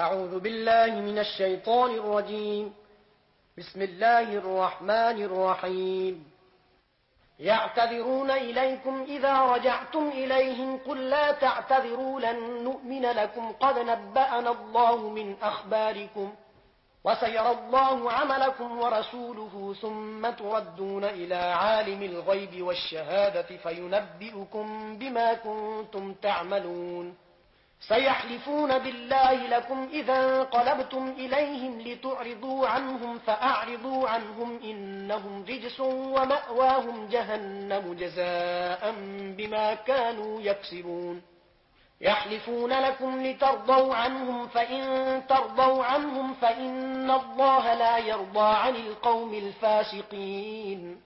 أعوذ بالله من الشيطان الرجيم. بسم الله الرحمن الرحيم. يعتذرون إليكم إذا رجعتم إليهم قل لا تعتذروا لن نؤمن لكم قد نبأنا الله من أخباركم وسيرى الله عملكم ورسوله ثم تردون إلى عالم الغيب والشهادة فينبئكم بما كنتم تعملون. سيحلفون بالله لكم إذا قلبتم إليهم لتعرضوا عنهم فأعرضوا عنهم إنهم رجس ومأواهم جهنم جزاء بما كانوا يكسبون. يحلفون لكم لترضوا عنهم فإن ترضوا عنهم فإن الله لا يرضى عن القوم الفاسقين.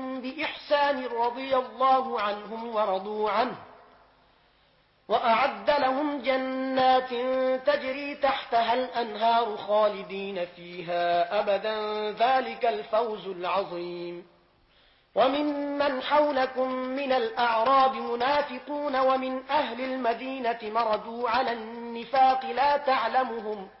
بإحسان رضي الله عنهم ورضوا عنه وأعد لهم جنات تجري تحتها الأنهار خالدين فيها أبدا ذلك الفوز العظيم ومن من حولكم من الأعراب منافقون ومن أهل المدينة مردوا على النفاق لا تعلمهم ۖ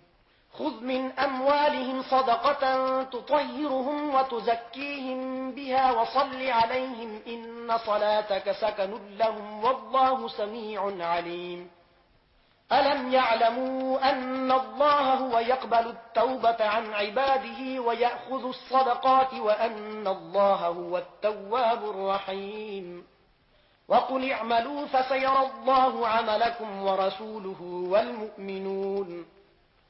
خذ من أموالهم صدقة تطهرهم وتزكيهم بها وصل عليهم إن صلاتك سكن لهم والله سميع عليم ألم يعلموا أن الله هو يقبل التوبة عن عباده ويأخذ الصدقات وأن الله هو التواب الرحيم وقل اعملوا فسيرى الله عملكم ورسوله والمؤمنون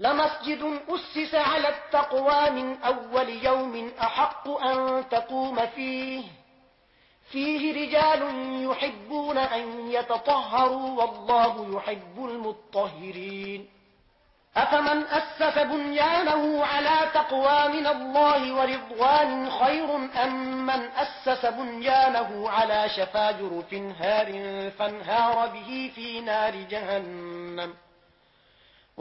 لمسجد أسس على التقوى من أول يوم أحق أن تقوم فيه. فيه رجال يحبون أن يتطهروا والله يحب المطهرين. أفمن أسس بنيانه على تقوى من الله ورضوان خير أم من أسس بنيانه على شفاجر في نهار فانهار به في نار جهنم.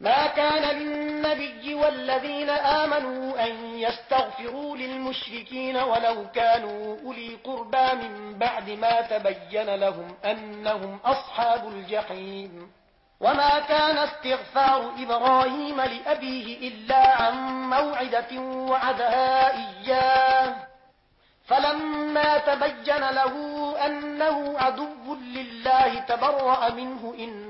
ما كان للنبي والذين آمنوا أن يستغفروا للمشركين ولو كانوا أولي قربا من بعد ما تبين لهم أنهم أصحاب الجحيم. وما كان استغفار إبراهيم لأبيه إلا عن موعدة وعدها إياه. فلما تبين له أنه عدو لله تبرأ منه إن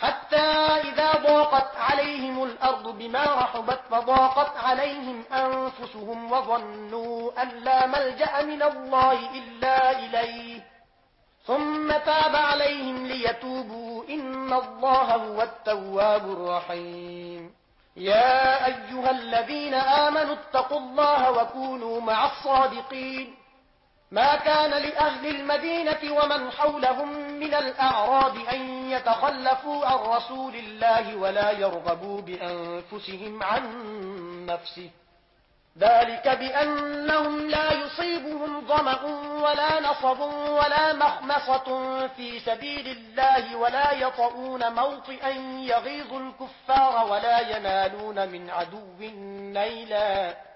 حتى إذا ضاقت عليهم الأرض بما رحبت فضاقت عليهم أنفسهم وظنوا أن لا ملجأ من الله إلا إليه. ثم تاب عليهم ليتوبوا إن الله هو التواب الرحيم. يا أيها الذين آمنوا اتقوا الله وكونوا مع الصادقين. ما كان لأهل المدينة ومن حولهم من الأعراب أن يتخلفوا عن رسول الله ولا يرغبوا بأنفسهم عن نفسه. ذلك بأنهم لا يصيبهم ضمأ ولا نصب ولا مخمصة في سبيل الله ولا يطعون موطئا يغيظ الكفار ولا ينالون من عدو نيلاً.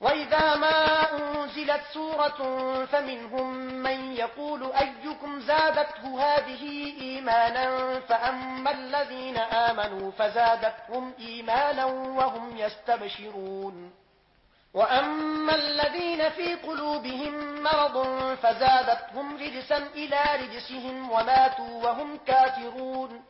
وَإِذَا مَا أُنْزِلَتْ سُورَةٌ فَمِنْهُمْ مَنْ يَقُولُ أَيُّكُمْ زَادَتْهُ هَذِهِ إِيمَانًا فَأَمَّا الَّذِينَ آمَنُوا فَزَادَتْهُمْ إِيمَانًا وَهُمْ يَسْتَبْشِرُونَ وَأَمَّا الَّذِينَ فِي قُلُوبِهِمْ مَرَضٌ فَزَادَتْهُمْ رِجْسًا إِلَى رِجْسِهِمْ وَمَاتُوا وَهُمْ كَافِرُونَ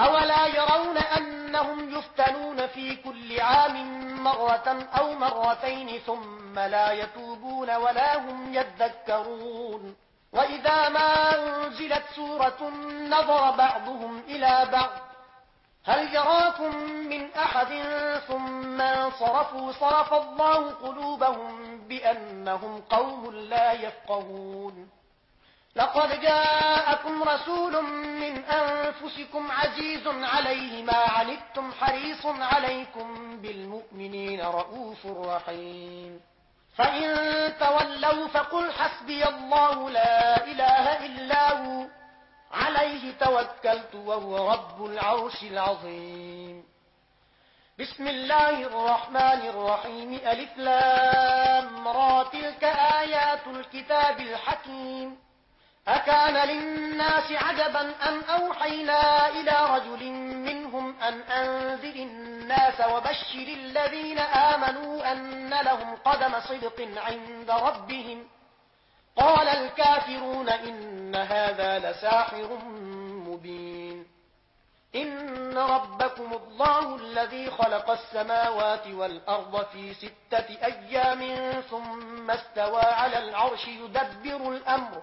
أولا يرون أنهم يفتنون في كل عام مرة أو مرتين ثم لا يتوبون ولا هم يذكرون. وإذا ما أنزلت سورة نظر بعضهم إلى بعض. هل يراكم من أحد ثم صرفوا صرف الله قلوبهم بأنهم قوم لا يفقهون. لقد جاءكم رسول من أنفسكم عزيز عليه ما عنتم حريص عليكم بالمؤمنين رؤوف رحيم. فإن تولوا فقل حسبي الله لا إله إلا هو. عليه توكلت وهو رب العرش العظيم. بسم الله الرحمن الرحيم. ألف لام. تلك آيات الكتاب الحكيم. أكان للناس عجبا أم أوحينا إلى رجل منهم أن أنذر الناس وبشر الذين آمنوا أن لهم قدم صدق عند ربهم. قال الكافرون إن هذا لساحر مبين. إن ربكم الله الذي خلق السماوات والأرض في ستة أيام ثم استوى على العرش يدبر الأمر.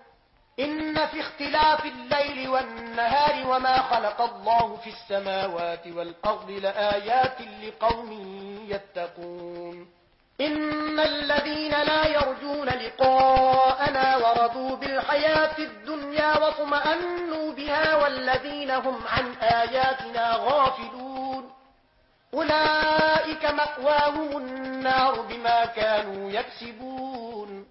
إن في اختلاف الليل والنهار وما خلق الله في السماوات والأرض لآيات لقوم يتقون. إن الذين لا يرجون لقاءنا ورضوا بالحياة الدنيا وطمأنوا بها والذين هم عن آياتنا غافلون. أولئك مأواهم النار بما كانوا يكسبون.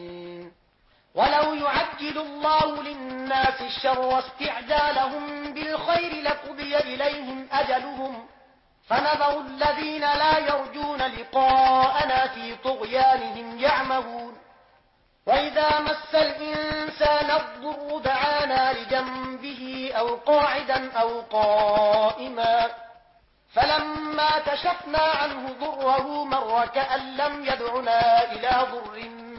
ولو يعجل الله للناس الشر واستعجالهم بالخير لقضي إليهم أجلهم فنذر الذين لا يرجون لقاءنا في طغيانهم يعمهون وإذا مس الإنسان الضر دعانا لجنبه أو قاعدا أو قائما فلما كشفنا عنه ضره مر كأن لم يدعنا إلى ضر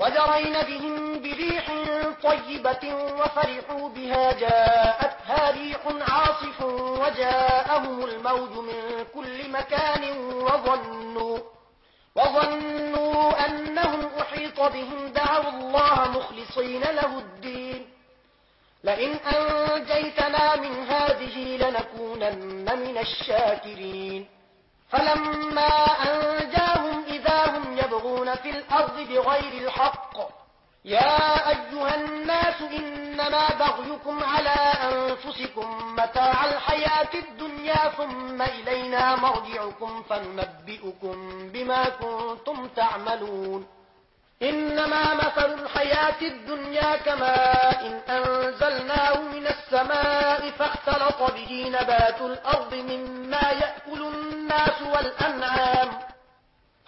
وجرين بهم بريح طيبة وفرحوا بها جاءتها ريح عاصف وجاءهم الموج من كل مكان وظنوا, وظنوا أنهم أحيط بهم دعوا الله مخلصين له الدين. لئن أنجيتنا من هذه لنكونن من الشاكرين. فلما أنجاهم يفسدون في الأرض بغير الحق. يا أيها الناس إنما بغيكم على أنفسكم متاع الحياة الدنيا ثم إلينا مرجعكم فننبئكم بما كنتم تعملون. إنما مثل الحياة الدنيا كماء إن أنزلناه من السماء فاختلط به نبات الأرض مما يأكل الناس والأنعام.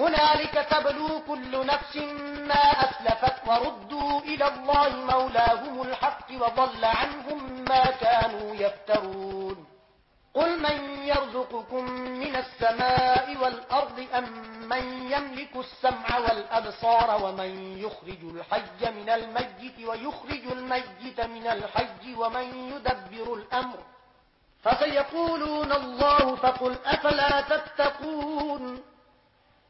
هنالك تبلو كل نفس ما أسلفت وردوا إلى الله مولاهم الحق وضل عنهم ما كانوا يفترون. قل من يرزقكم من السماء والأرض أم من يملك السمع والأبصار ومن يخرج الحج من الميت ويخرج الميت من الحج ومن يدبر الأمر؟ فسيقولون الله فقل أفلا تتقون؟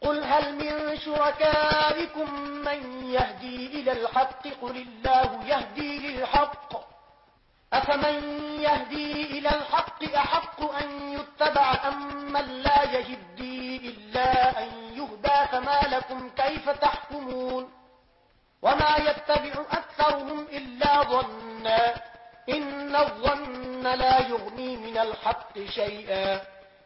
قل هل من شركائكم من يهدي إلى الحق قل الله يهدي للحق أفمن يهدي إلى الحق أحق أن يتبع أم من لا يهدي إلا أن يهدى فما لكم كيف تحكمون وما يتبع أكثرهم إلا ظنا إن الظن لا يغني من الحق شيئا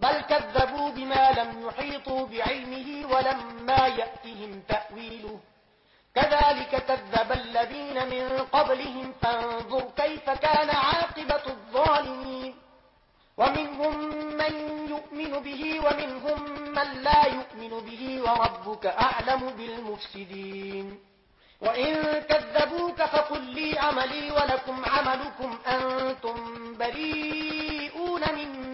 بل كذبوا بما لم يحيطوا بعلمه ولما يأتهم تأويله. كذلك كذب الذين من قبلهم فانظر كيف كان عاقبة الظالمين. ومنهم من يؤمن به ومنهم من لا يؤمن به وربك أعلم بالمفسدين. وإن كذبوك فقل لي عملي ولكم عملكم أنتم بريئون مما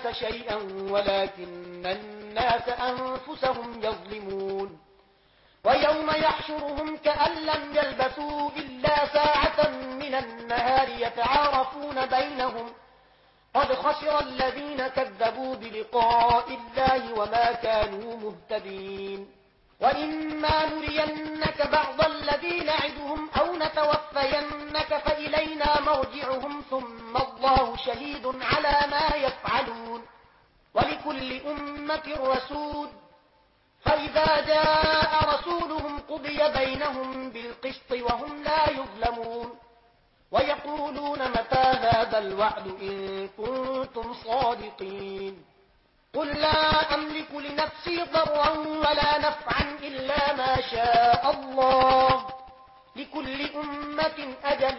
الناس شيئا ولكن الناس أنفسهم يظلمون. ويوم يحشرهم كأن لم يلبثوا إلا ساعة من النهار يتعارفون بينهم. قد خسر الذين كذبوا بلقاء الله وما كانوا مهتدين. وإما نرينك بعض الذين عدهم أو نتوفينك فإلينا مرجعهم ثم والله شهيد على ما يفعلون. ولكل أمة رسول. فإذا جاء رسولهم قضي بينهم بالقسط وهم لا يظلمون. ويقولون متى هذا الوعد إن كنتم صادقين. قل لا أملك لنفسي ضرا ولا نفعا إلا ما شاء الله. لكل أمة أجل.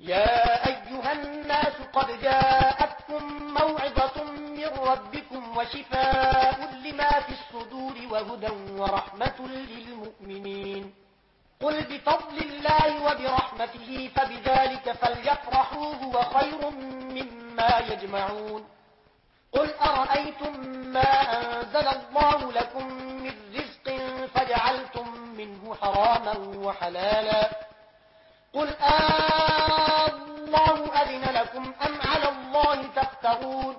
يا أيها الناس قد جاءتكم موعظة من ربكم وشفاء لما في الصدور وهدى ورحمة للمؤمنين. قل بفضل الله وبرحمته فبذلك فليفرحوا هو خير مما يجمعون. قل أرأيتم ما أنزل الله لكم من رزق فجعلتم منه حراما وحلالا. قل الله أذن لكم أم على الله تفتغون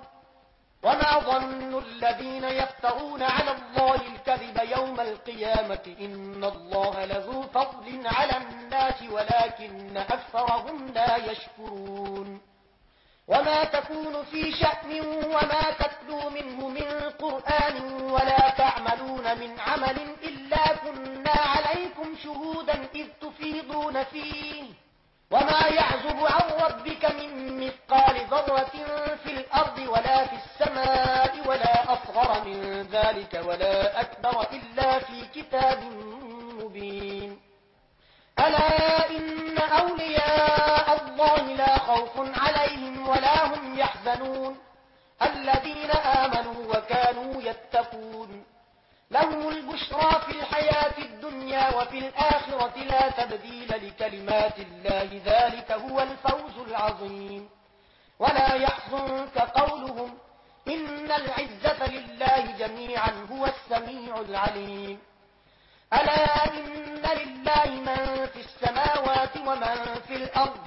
وما ظن الذين يفتغون على الله الكذب يوم القيامة إن الله لذو فضل على الناس ولكن أكثرهم لا يشكرون وما تكون في شأن وما تتلو منه من قرآن ولا تعملون من عمل إلا كنا عليكم شهودا إذ يفيضون فيه وما يعزب عن ربك من مثقال ذرة في الأرض ولا في السماء ولا أصغر من ذلك ولا أكبر إلا في كتاب مبين. ألا إن أولياء الله لا خوف عليهم ولا هم يحزنون. الذين آمنوا وكانوا يتقون لهم البشرى في الحياة الدنيا وفي الآخرة لا تبديل لكلمات الله ذلك هو الفوز العظيم. ولا يحظنك قولهم إن العزة لله جميعا هو السميع العليم. ألا إن لله من في السماوات ومن في الأرض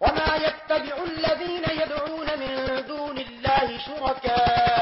وما يتبع الذين يدعون من دون الله شركات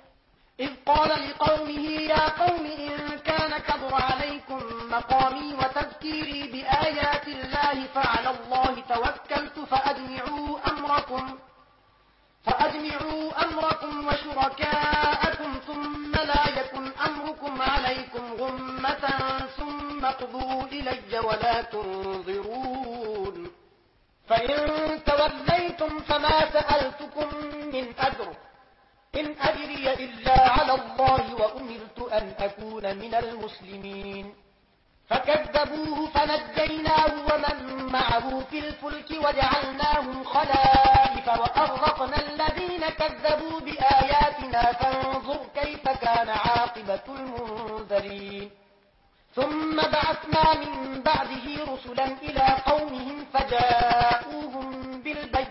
إذ قال لقومه يا قوم إن كان كبر عليكم مقامي وتذكيري بآيات الله فعلى الله توكلت فأجمعوا أمركم فأجمعوا أمركم وشركاءكم ثم لا يكن أمركم عليكم غمة ثم قضوا إلي ولا تنظرون فإن توليتم فما سألتكم من أجر إن أجري إلا على الله وأمرت أن أكون من المسلمين. فكذبوه فنجيناه ومن معه في الفلك وجعلناهم خلائف وأغرقنا الذين كذبوا بآياتنا. فانظر كيف كان عاقبة المنذرين. ثم بعثنا من بعده رسلا إلى قومهم فجاءوهم بالبيت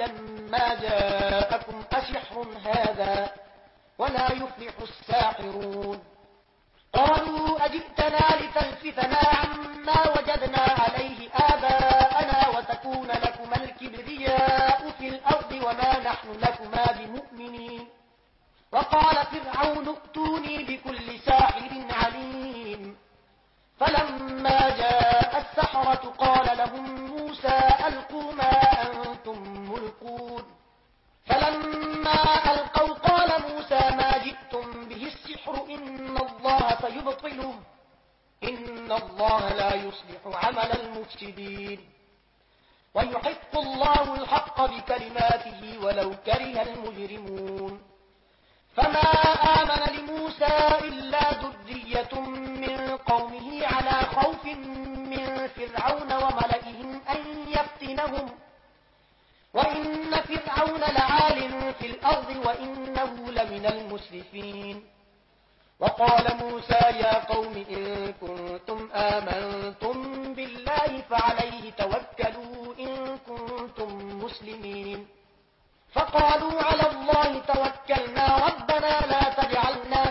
لما جاء خوف من فرعون وملئهم أن يفتنهم. وإن فرعون لعال في الأرض وإنه لمن المسرفين. وقال موسى يا قوم إن كنتم آمنتم بالله فعليه توكلوا إن كنتم مسلمين. فقالوا على الله توكلنا. ربنا لا تجعلنا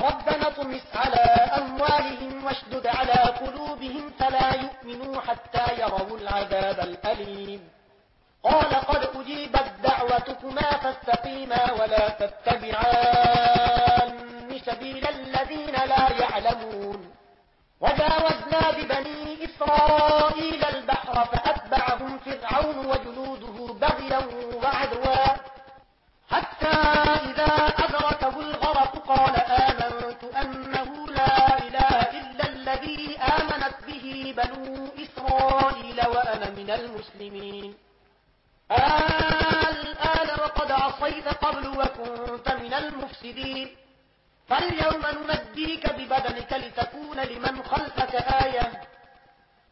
ربنا طمس على أموالهم واشدد على قلوبهم فلا يؤمنوا حتى يروا العذاب الأليم. قال قد أجيبت دعوتكما فاستقيما ولا تتبعان سبيل الذين لا يعلمون. وجاوزنا ببني إسرائيل البحر فأتبعهم فرعون وجنوده بغيا وعدوا. حتى إذا أتبعوا بنو إسرائيل وأنا من المسلمين. الآن وقد عصيت قبل وكنت من المفسدين. فاليوم نمديك ببدنك لتكون لمن خلفك آية.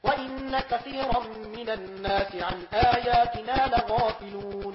وإن كثيرا من الناس عن آياتنا لغافلون.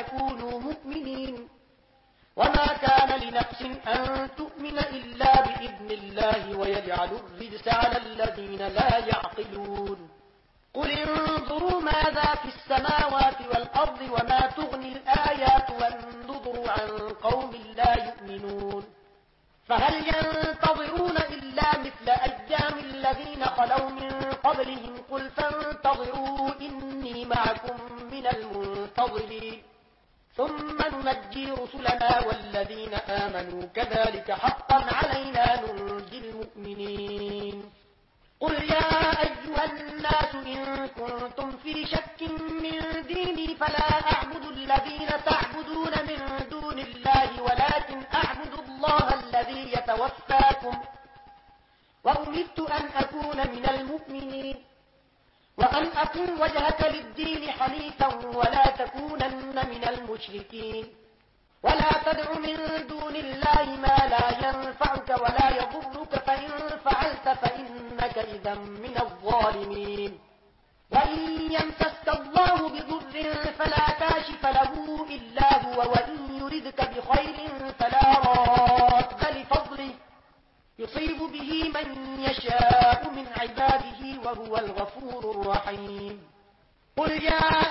لا يعقلون. قل انظروا ماذا في السماوات والأرض وما تغني الآيات والنظر عن قوم لا يؤمنون. فهل ينتظرون إلا مثل أيام الذين خلوا من قبلهم؟ قل فانتظروا إني معكم من المنتظرين. ثم ننجي رسلنا والذين آمنوا. كذلك حقا علينا ننجي المؤمنين. قل يا أيها الناس إن كنتم في شك من ديني فلا أعبد الذين تعبدون من دون الله ولكن أعبد الله الذي يتوفاكم وأمدت أن أكون من المؤمنين وأن أكون وجهك للدين حنيفا ولا تكونن من المشركين ولا تدع من هو الغفور الرحيم. قل يا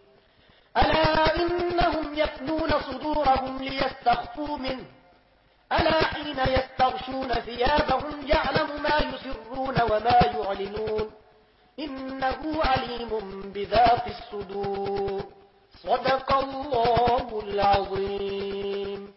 ألا إنهم يكنون صدورهم ليستخفوا منه؟ ألا حين يستغشون ثيابهم يعلم ما يسرون وما يعلنون؟ إنه عليم بذات الصدور. صدق الله العظيم.